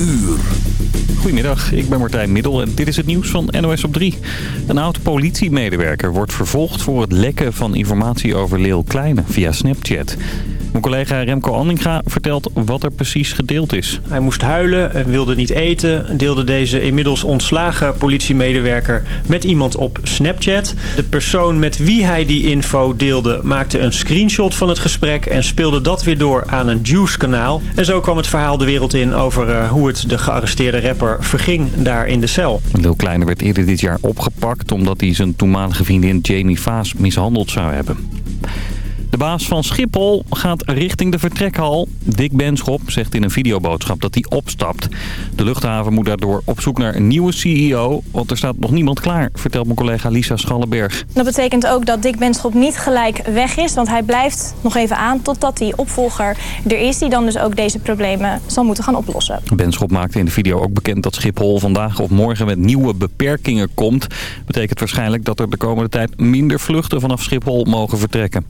uur. Goedemiddag, ik ben Martijn Middel en dit is het nieuws van NOS op 3. Een oud politiemedewerker wordt vervolgd voor het lekken van informatie over Leel Kleine via Snapchat. Mijn collega Remco Andinga vertelt wat er precies gedeeld is. Hij moest huilen, wilde niet eten, deelde deze inmiddels ontslagen politiemedewerker met iemand op Snapchat. De persoon met wie hij die info deelde maakte een screenshot van het gesprek en speelde dat weer door aan een Juice-kanaal. En zo kwam het verhaal de wereld in over uh, hoe het de gearresteerde rapper verging daar in de cel. Lil Kleine werd eerder dit jaar opgepakt omdat hij zijn toenmalige vriendin Jamie Vaas mishandeld zou hebben. De baas van Schiphol gaat richting de vertrekhal. Dick Benschop zegt in een videoboodschap dat hij opstapt. De luchthaven moet daardoor op zoek naar een nieuwe CEO. Want er staat nog niemand klaar, vertelt mijn collega Lisa Schallenberg. Dat betekent ook dat Dick Benschop niet gelijk weg is. Want hij blijft nog even aan totdat die opvolger er is. Die dan dus ook deze problemen zal moeten gaan oplossen. Benschop maakte in de video ook bekend dat Schiphol vandaag of morgen met nieuwe beperkingen komt. Betekent waarschijnlijk dat er de komende tijd minder vluchten vanaf Schiphol mogen vertrekken.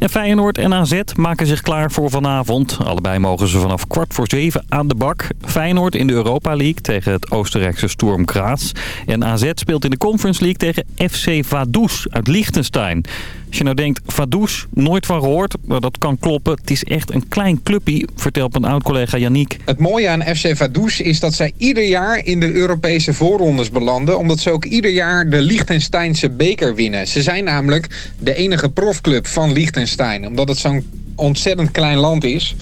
En Feyenoord en AZ maken zich klaar voor vanavond. Allebei mogen ze vanaf kwart voor zeven aan de bak. Feyenoord in de Europa League tegen het Oostenrijkse Sturm Graz. En AZ speelt in de Conference League tegen FC Vaduz uit Liechtenstein. Als je nou denkt, Vaduz, nooit van gehoord, maar dat kan kloppen. Het is echt een klein clubje, vertelt mijn oud-collega Yannick. Het mooie aan FC Vaduz is dat zij ieder jaar in de Europese voorrondes belanden. Omdat ze ook ieder jaar de Liechtensteinse beker winnen. Ze zijn namelijk de enige profclub van Liechtenstein. Omdat het zo'n ontzettend klein land is.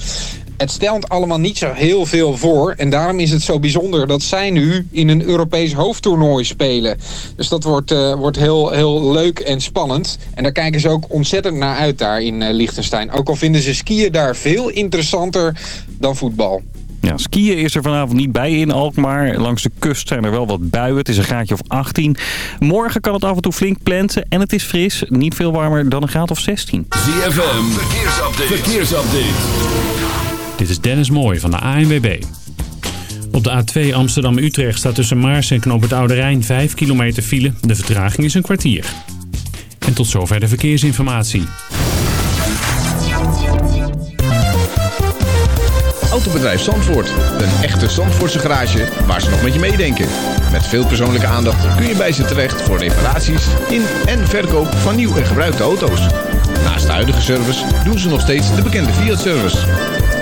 Het stelt allemaal niet zo heel veel voor. En daarom is het zo bijzonder dat zij nu in een Europees hoofdtoernooi spelen. Dus dat wordt, uh, wordt heel, heel leuk en spannend. En daar kijken ze ook ontzettend naar uit daar in uh, Liechtenstein. Ook al vinden ze skiën daar veel interessanter dan voetbal. Ja, skiën is er vanavond niet bij in Alkmaar. Langs de kust zijn er wel wat buien. Het is een graadje of 18. Morgen kan het af en toe flink plensen en het is fris. Niet veel warmer dan een graad of 16. ZFM, verkeersupdate. verkeersupdate. Dit is Dennis Mooij van de ANWB. Op de A2 Amsterdam-Utrecht staat tussen Maars en Knoop het Oude Rijn 5 kilometer file. De vertraging is een kwartier. En tot zover de verkeersinformatie. Autobedrijf Zandvoort. Een echte Zandvoortse garage waar ze nog met je meedenken. Met veel persoonlijke aandacht kun je bij ze terecht voor reparaties in en verkoop van nieuw en gebruikte auto's. Naast de huidige service doen ze nog steeds de bekende Fiat-service.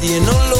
nadie no lo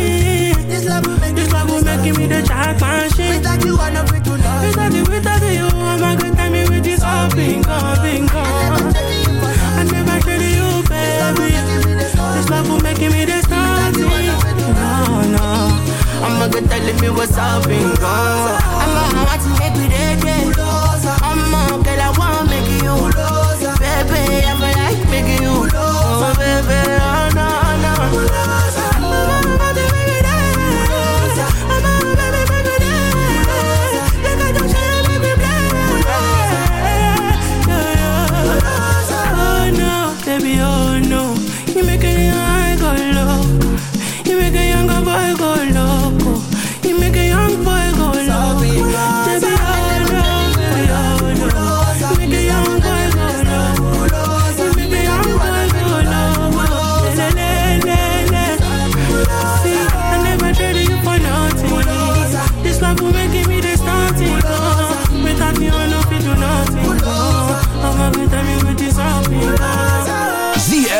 give me the jack man shit. Without you, to never do love. Without you, without you, I'm good time with this all bingo, bingo. I never tell you, baby. This love will make me the star. No, no. I'm a good telling me what's up, bingo. I'm a hot baby, day, day. I'm a girl, I wanna make you. Baby, I'm a like, make you. Oh, baby, oh, no, no.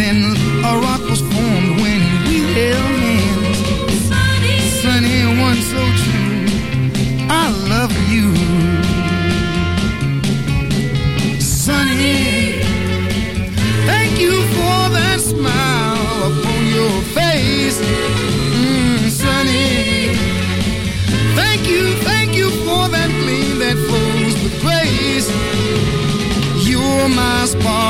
then a rock was formed when we held hands. Sunny, sunny one so true. I love you. Sunny, thank you for that smile upon your face. Mm, sunny.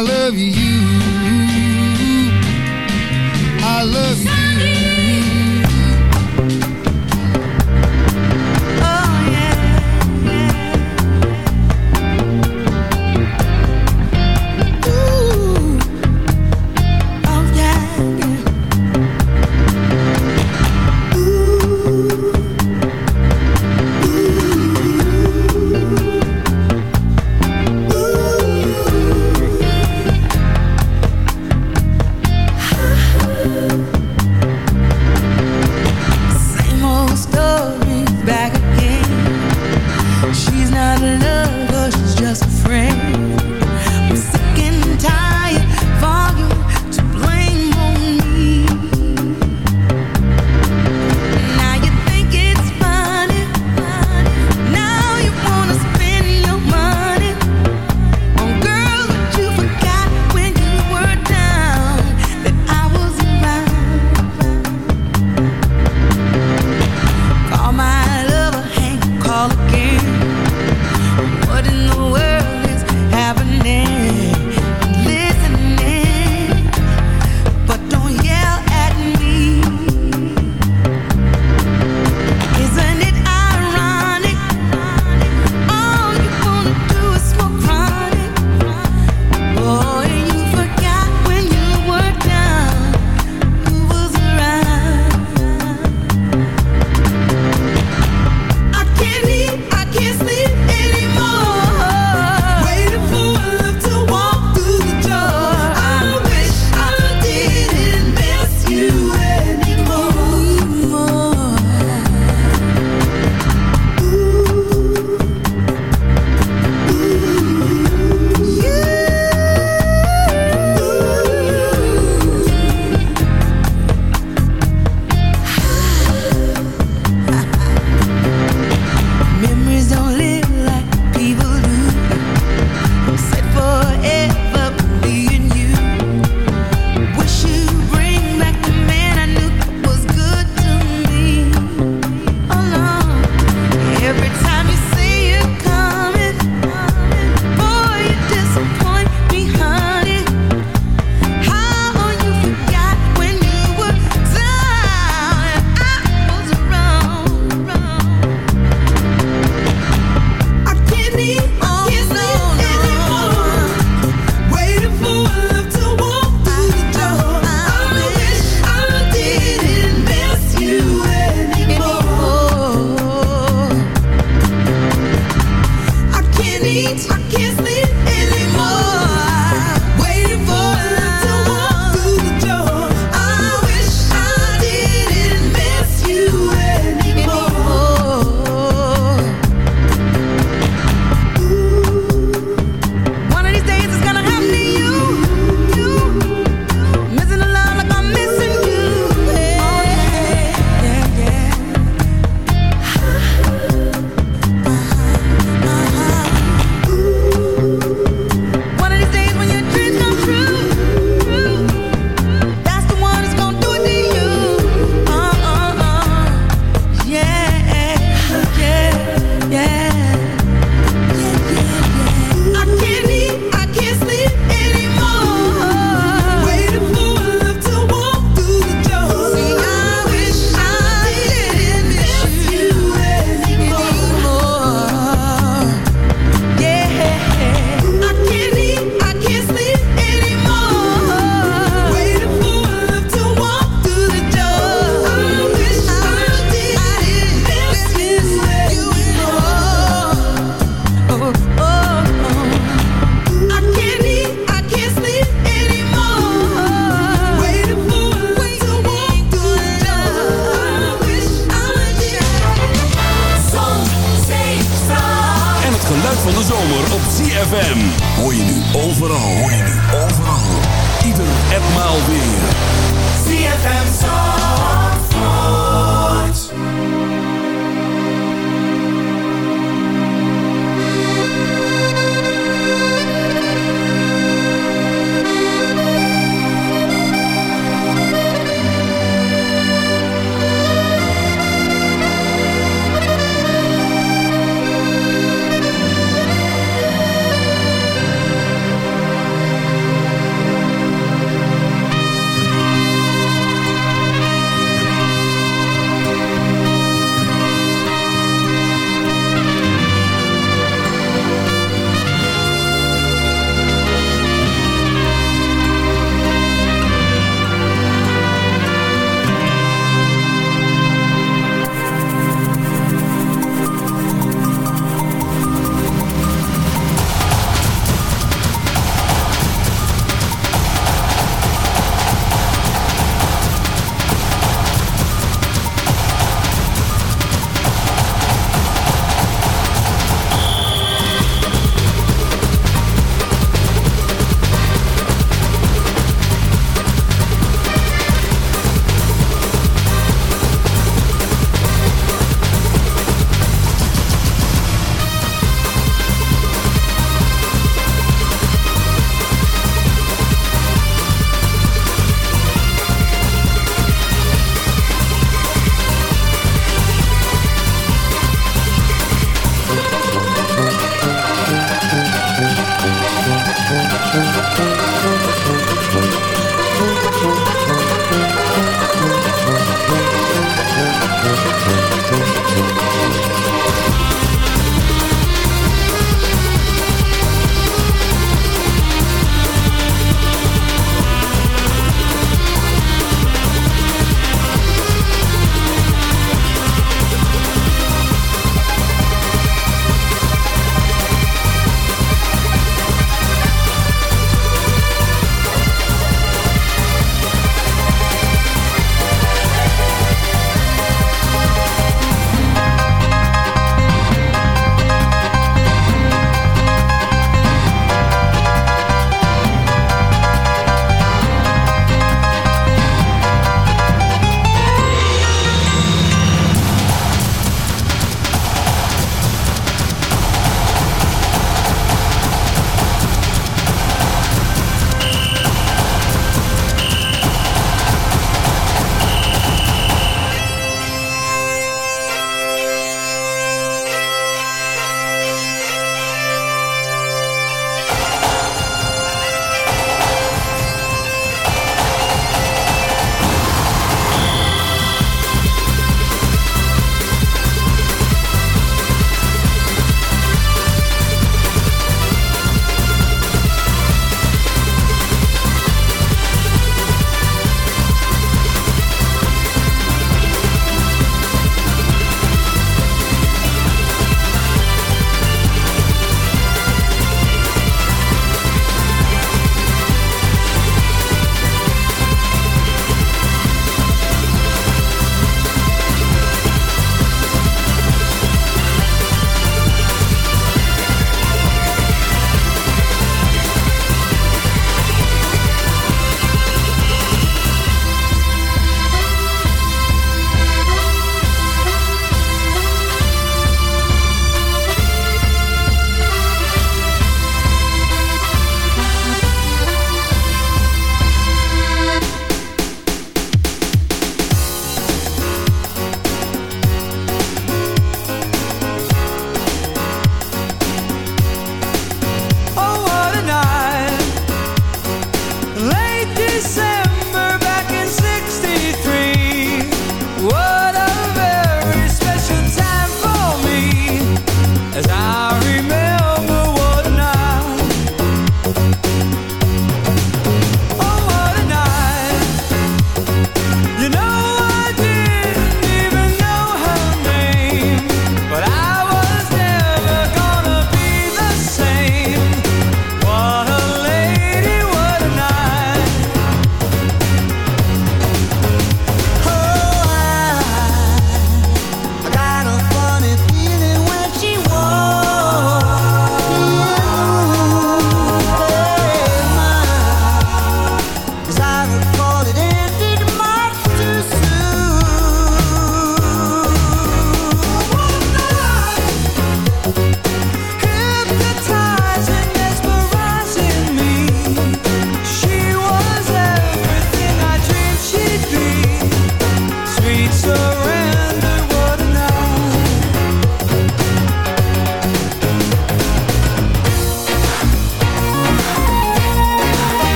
I love you.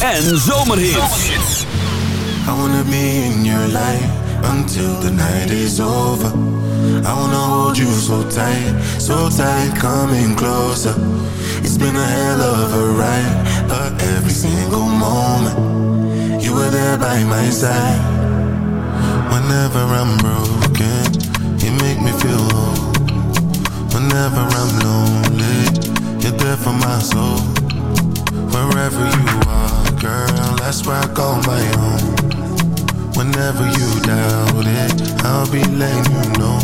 En zomerhits. Whenever you doubt it, I'll be letting you know.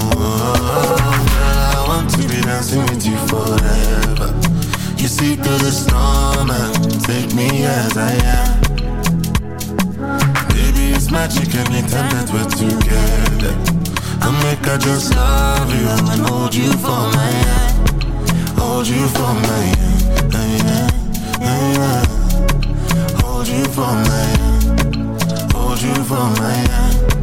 Oh, I want to be dancing with you forever. You see through the storm and take me as I am. Baby, it's magic anytime that we're together. I make I just love you and hold you for my hand. Hold you for my hand. hand, hand. Hold you for my hand. Hold you for my hand.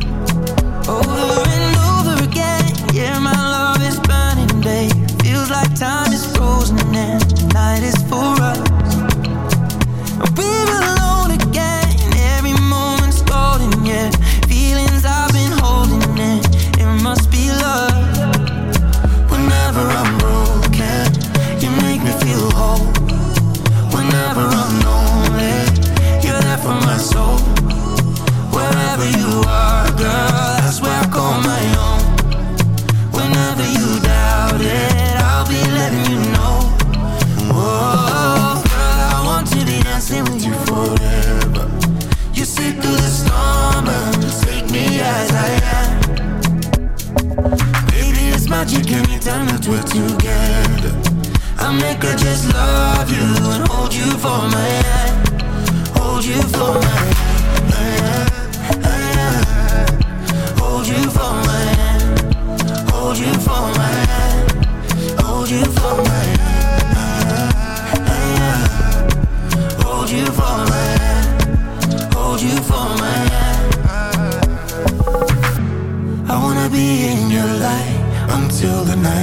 We're together. I make her just love you and hold you for my hand. Hold you for my hand. Hold you for my hand. Hold you for my hand. Hold you for my hand. Hold you for my hand.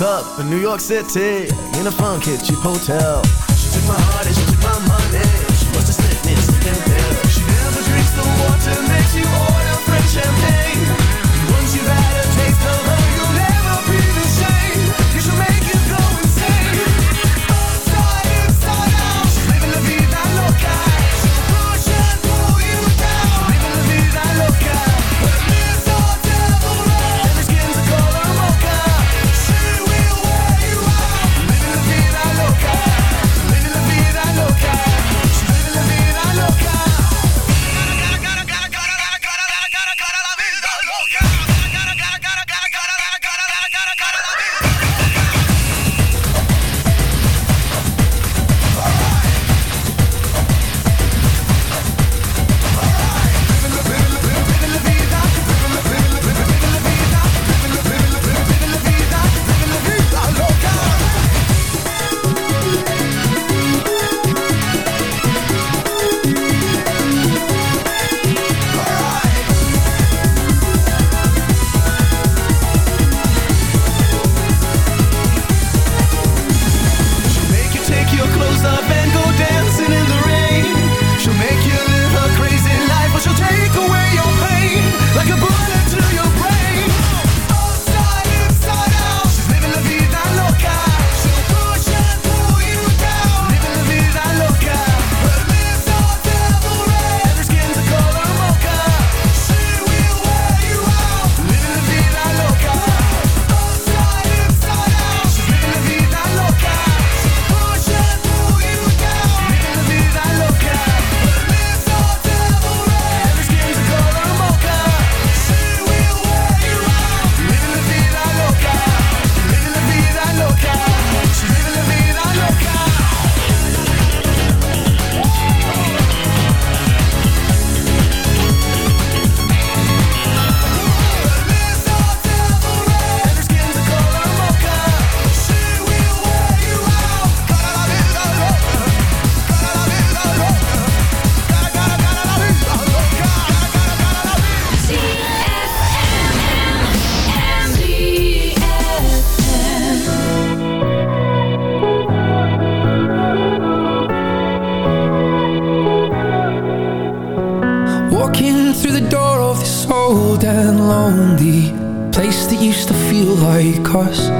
Woke up in New York City in a funky cheap hotel. She took my heart and she took my money. She must have slipped me a sleeping pill. She never drinks the water, makes you order French champagne. Like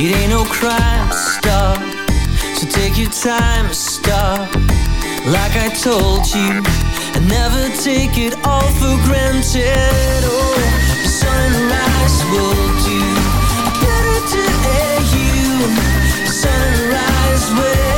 It ain't no crime to stop. So take your time to stop. Like I told you And never take it all for granted. Oh, sunrise will do Better to air you. Sunrise will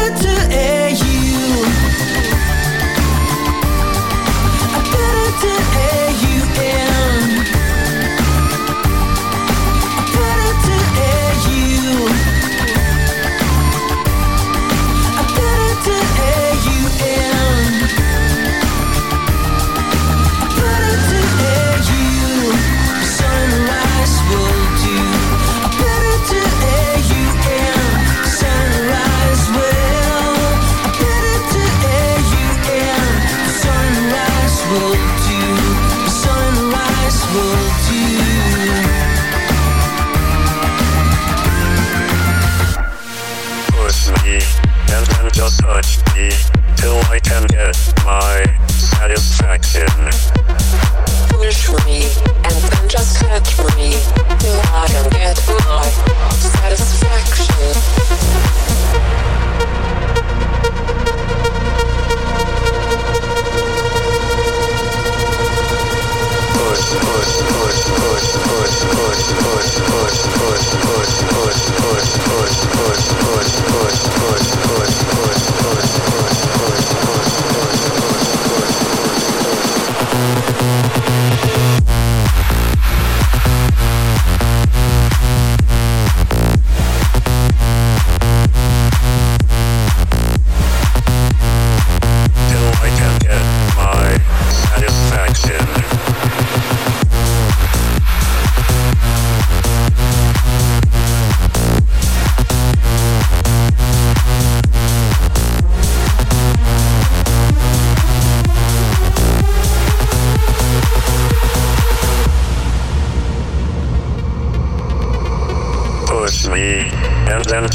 to till I can get my satisfaction.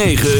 9.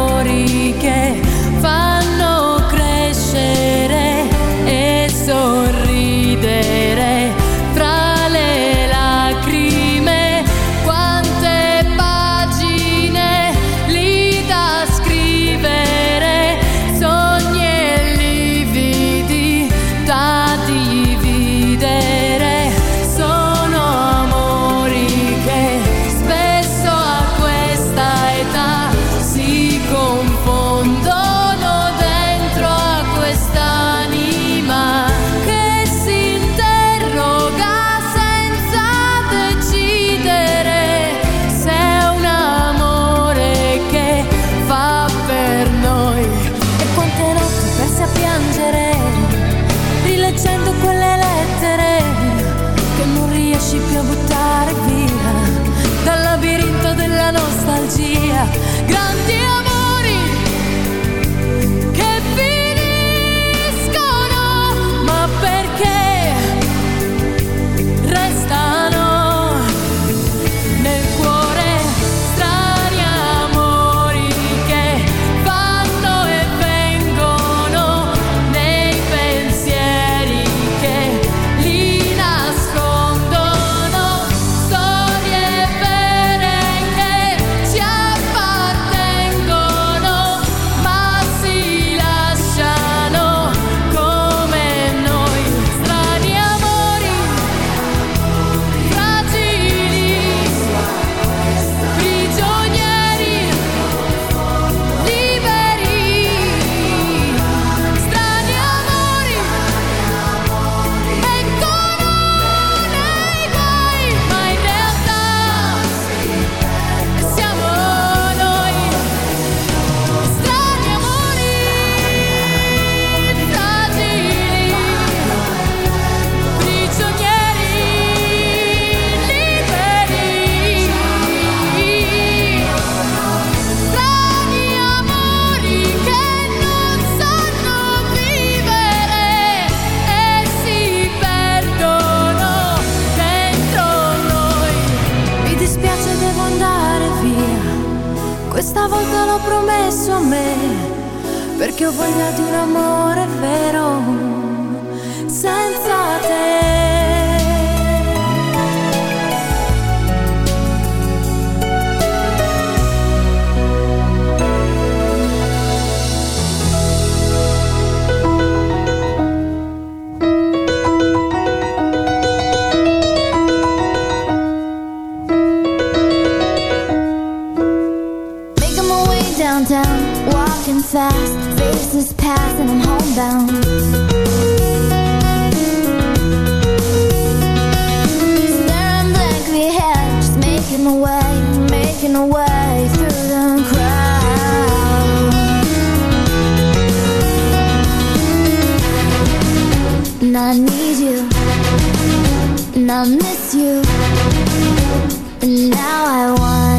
need you. And I miss you. And now I want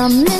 the middle.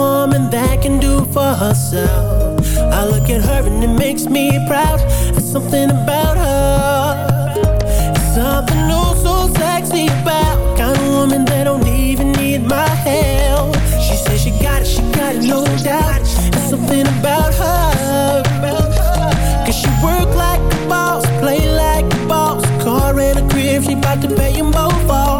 woman that can do for herself. I look at her and it makes me proud. There's something about her. There's something oh so sexy about kind of woman that don't even need my help. She says she got it, she got it, no doubt. There's something about her. Cause she work like a boss, play like a boss. Car and a crib, she bout to pay them both off.